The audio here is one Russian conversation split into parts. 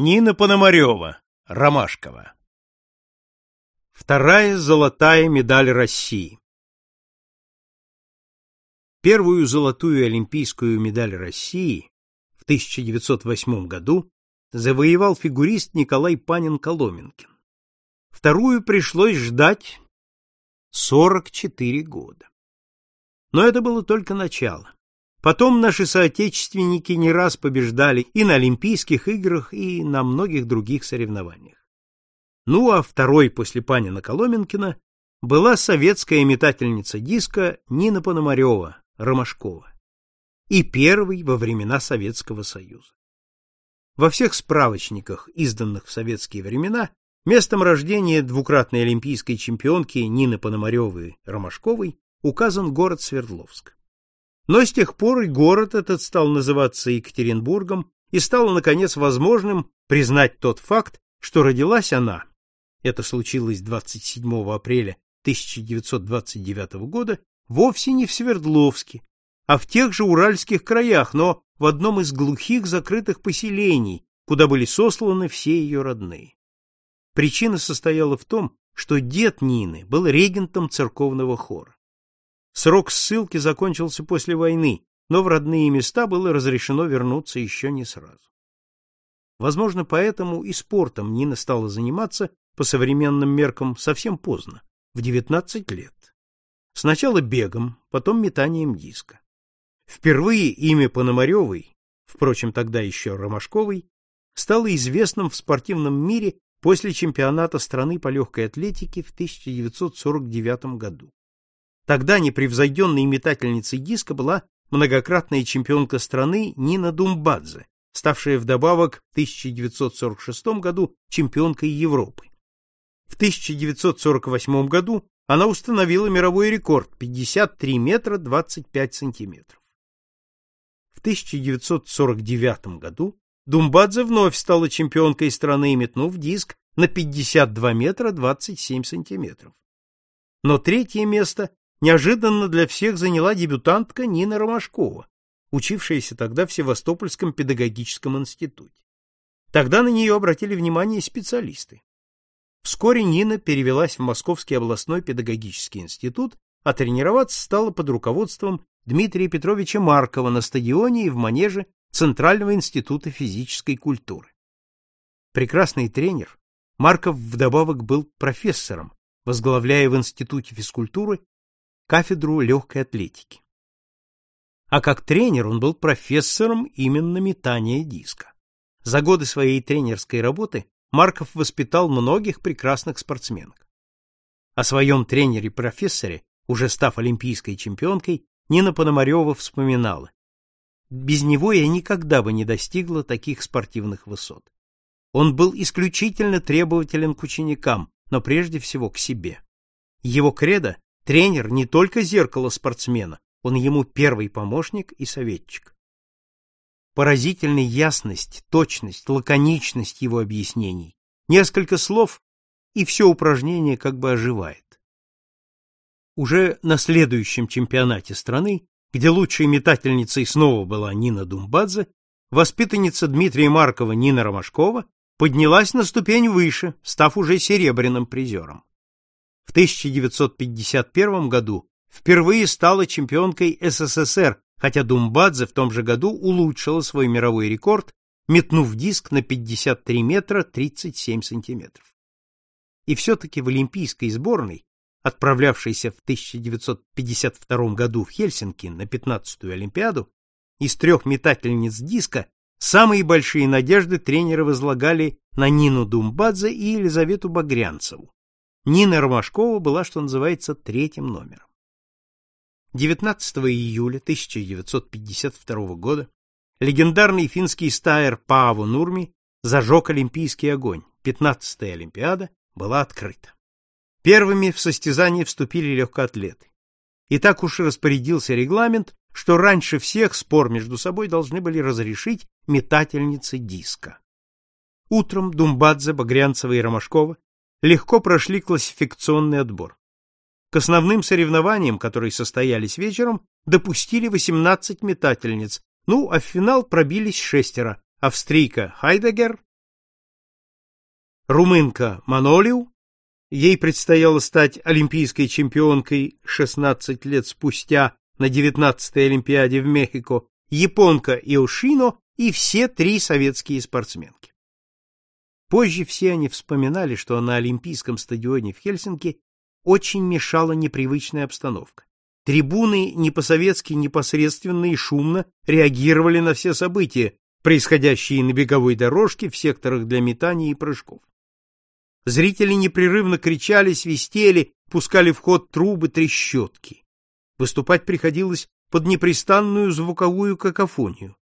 Нина Пономарева, Ромашкова. Вторая золотая медаль России. Первую золотую олимпийскую медаль России в 1908 году завоевал фигурист Николай Панин-Коломенкин. Вторую пришлось ждать 44 года. Но это было только начало. Потом наши соотечественники не раз побеждали и на Олимпийских играх, и на многих других соревнованиях. Ну, а второй после Панина Коломенкина была советская метательница диска Нина Пономарева, Ромашкова. И первый во времена Советского Союза. Во всех справочниках, изданных в советские времена, местом рождения двукратной олимпийской чемпионки Нины Пономаревой Ромашковой указан город Свердловск. Но с тех пор и город этот стал называться Екатеринбургом, и стало, наконец, возможным признать тот факт, что родилась она, это случилось 27 апреля 1929 года, вовсе не в Свердловске, а в тех же уральских краях, но в одном из глухих закрытых поселений, куда были сосланы все ее родные. Причина состояла в том, что дед Нины был регентом церковного хора. Срок ссылки закончился после войны, но в родные места было разрешено вернуться еще не сразу. Возможно, поэтому и спортом Нина стала заниматься по современным меркам совсем поздно, в 19 лет. Сначала бегом, потом метанием диска. Впервые имя Пономаревой, впрочем, тогда еще Ромашковой, стало известным в спортивном мире после чемпионата страны по легкой атлетике в 1949 году. Тогда непревзойденной метательницей диска была многократная чемпионка страны Нина Думбадзе, ставшая вдобавок в 1946 году чемпионкой Европы. В 1948 году она установила мировой рекорд 53 метра 25 сантиметров. В 1949 году Думбадзе вновь стала чемпионкой страны, метнув диск на 52 метра 27 сантиметров. Но третье место неожиданно для всех заняла дебютантка Нина Ромашкова, учившаяся тогда в Севастопольском педагогическом институте. Тогда на нее обратили внимание специалисты. Вскоре Нина перевелась в Московский областной педагогический институт, а тренироваться стала под руководством Дмитрия Петровича Маркова на стадионе и в манеже Центрального института физической культуры. Прекрасный тренер, Марков вдобавок был профессором, возглавляя в Институте физкультуры кафедру легкой атлетики. А как тренер он был профессором именно метания диска. За годы своей тренерской работы Марков воспитал многих прекрасных спортсменок. О своем тренере-профессоре, уже став олимпийской чемпионкой, Нина Пономарева вспоминала. Без него я никогда бы не достигла таких спортивных высот. Он был исключительно требователен к ученикам, но прежде всего к себе. Его кредо Тренер не только зеркало спортсмена, он ему первый помощник и советчик. Поразительная ясность, точность, лаконичность его объяснений. Несколько слов, и все упражнение как бы оживает. Уже на следующем чемпионате страны, где лучшей метательницей снова была Нина Думбадзе, воспитанница Дмитрия Маркова Нина Ромашкова поднялась на ступень выше, став уже серебряным призером. В 1951 году впервые стала чемпионкой СССР, хотя Думбадзе в том же году улучшила свой мировой рекорд, метнув диск на 53 метра 37 сантиметров. И все-таки в олимпийской сборной, отправлявшейся в 1952 году в Хельсинки на 15-ю Олимпиаду, из трех метательниц диска самые большие надежды тренеры возлагали на Нину Думбадзе и Елизавету Багрянцеву. Нина Ромашкова была, что называется, третьим номером. 19 июля 1952 года легендарный финский стайер Пааво Нурми зажег олимпийский огонь. 15-я Олимпиада была открыта. Первыми в состязание вступили легкоатлеты. И так уж распорядился регламент, что раньше всех спор между собой должны были разрешить метательницы диска. Утром Думбадзе, Багрянцева и Ромашкова легко прошли классификационный отбор. К основным соревнованиям, которые состоялись вечером, допустили 18 метательниц, ну, а в финал пробились шестеро: австрийка Хайдегер, румынка Манолиу, ей предстояло стать олимпийской чемпионкой 16 лет спустя на 19-й Олимпиаде в Мехико, японка Иошино и все три советские спортсменки. Позже все они вспоминали, что на Олимпийском стадионе в Хельсинки очень мешала непривычная обстановка. Трибуны не по-советски непосредственно и шумно реагировали на все события, происходящие на беговой дорожке, в секторах для метания и прыжков. Зрители непрерывно кричали, свистели, пускали в ход трубы, трещотки. Выступать приходилось под непрестанную звуковую какофонию.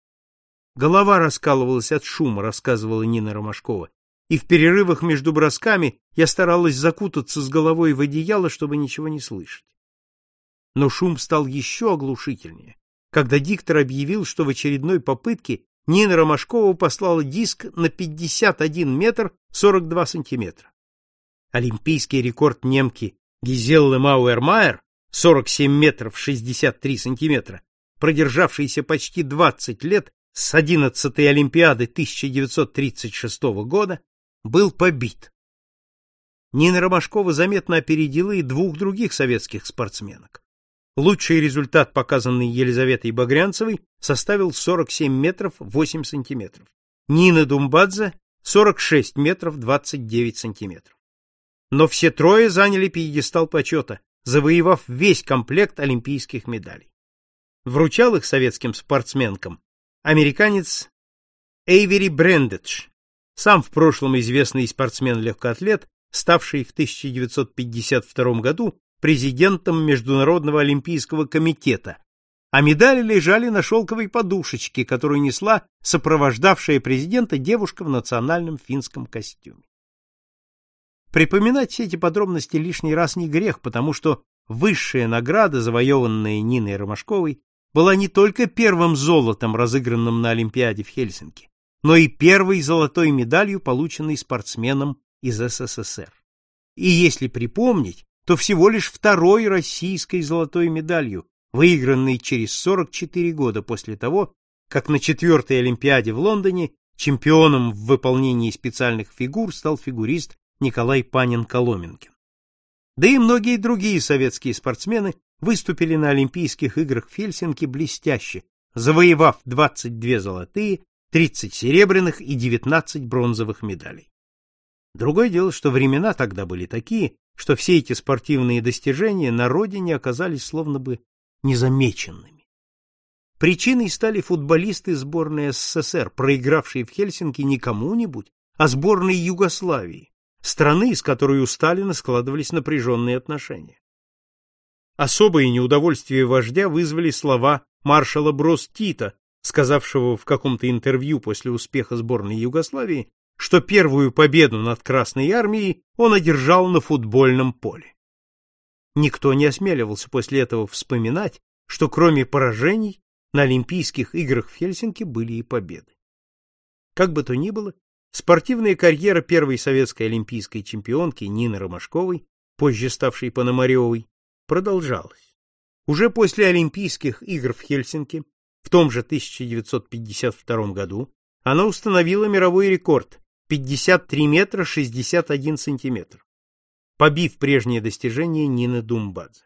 Голова раскалывалась от шума, рассказывала Нина Ромашкова, и в перерывах между бросками я старалась закутаться с головой в одеяло, чтобы ничего не слышать. Но шум стал еще оглушительнее, когда диктор объявил, что в очередной попытке Нина Ромашкова послала диск на 51 метр 42 сантиметра. Олимпийский рекорд немки Гизеллы Мауэрмайер 47 метров 63 сантиметра, продержавшийся почти 20 лет с 11-й Олимпиады 1936 года, был побит. Нина Ромашкова заметно опередила и двух других советских спортсменок. Лучший результат, показанный Елизаветой Багрянцевой, составил 47 метров 8 сантиметров. Нина Думбадзе 46 метров 29 сантиметров. Но все трое заняли пьедестал почета, завоевав весь комплект олимпийских медалей. Вручал их советским спортсменкам американец Эйвери Брендедж, сам в прошлом известный спортсмен-легкоатлет, ставший в 1952 году президентом Международного олимпийского комитета, а медали лежали на шелковой подушечке, которую несла сопровождавшая президента девушка в национальном финском костюме. Припоминать все эти подробности лишний раз не грех, потому что высшая награда, завоеванная Ниной Ромашковой, была не только первым золотом, разыгранным на Олимпиаде в Хельсинки, но и первой золотой медалью, полученной спортсменом из СССР. И если припомнить, то всего лишь второй российской золотой медалью, выигранной через 44 года после того, как на четвертой Олимпиаде в Лондоне чемпионом в выполнении специальных фигур стал фигурист Николай Панин-Коломенкин. Да и многие другие советские спортсмены выступили на Олимпийских играх в Хельсинки блестяще, завоевав 22 золотые, 30 серебряных и 19 бронзовых медалей. Другое дело, что времена тогда были такие, что все эти спортивные достижения на родине оказались словно бы незамеченными. Причиной стали футболисты сборной СССР, проигравшие в Хельсинки не кому-нибудь, а сборной Югославии, страны, с которой у Сталина складывались напряженные отношения. Особое неудовольствие вождя вызвали слова маршала Брос Тита, сказавшего в каком-то интервью после успеха сборной Югославии, что первую победу над Красной армией он одержал на футбольном поле. Никто не осмеливался после этого вспоминать, что кроме поражений на Олимпийских играх в Хельсинки были и победы. Как бы то ни было, спортивная карьера первой советской олимпийской чемпионки Нины Ромашковой, позже ставшей Пономаревой, продолжалась. Уже после Олимпийских игр в Хельсинки в том же 1952 году она установила мировой рекорд 53 метра 61 сантиметр, побив прежнее достижение Нины Думбадзе.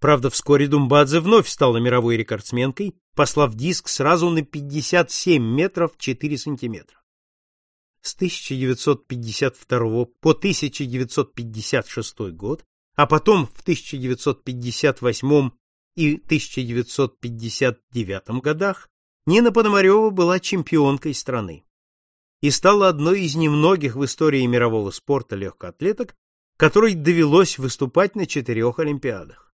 Правда, вскоре Думбадзе вновь стала мировой рекордсменкой, послав диск сразу на 57 метров 4 сантиметра. С 1952 по 1956 год, а потом в 1958 и 1959 годах Нина Пономарева была чемпионкой страны и стала одной из немногих в истории мирового спорта легкоатлеток, которой довелось выступать на четырех Олимпиадах.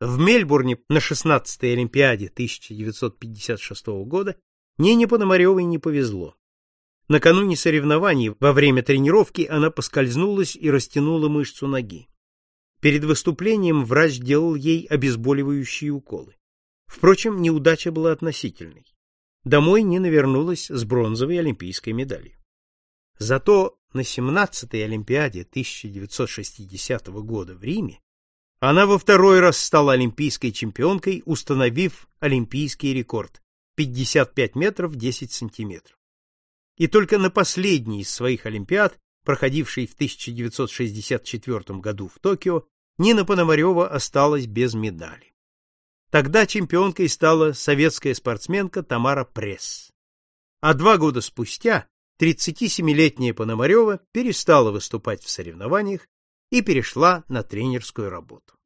В Мельбурне на 16-й Олимпиаде 1956 года Нине Пономаревой не повезло. Накануне соревнований во время тренировки она поскользнулась и растянула мышцу ноги. Перед выступлением врач делал ей обезболивающие уколы. Впрочем, неудача была относительной. Домой Нина вернулась с бронзовой олимпийской медалью. Зато на 17-й Олимпиаде 1960 года в Риме она во второй раз стала олимпийской чемпионкой, установив олимпийский рекорд 55 метров 10 сантиметров. И только на последней из своих олимпиад, проходившей в 1964 году в Токио, Нина Пономарева осталась без медали. Тогда чемпионкой стала советская спортсменка Тамара Пресс. А два года спустя 37-летняя Пономарева перестала выступать в соревнованиях и перешла на тренерскую работу.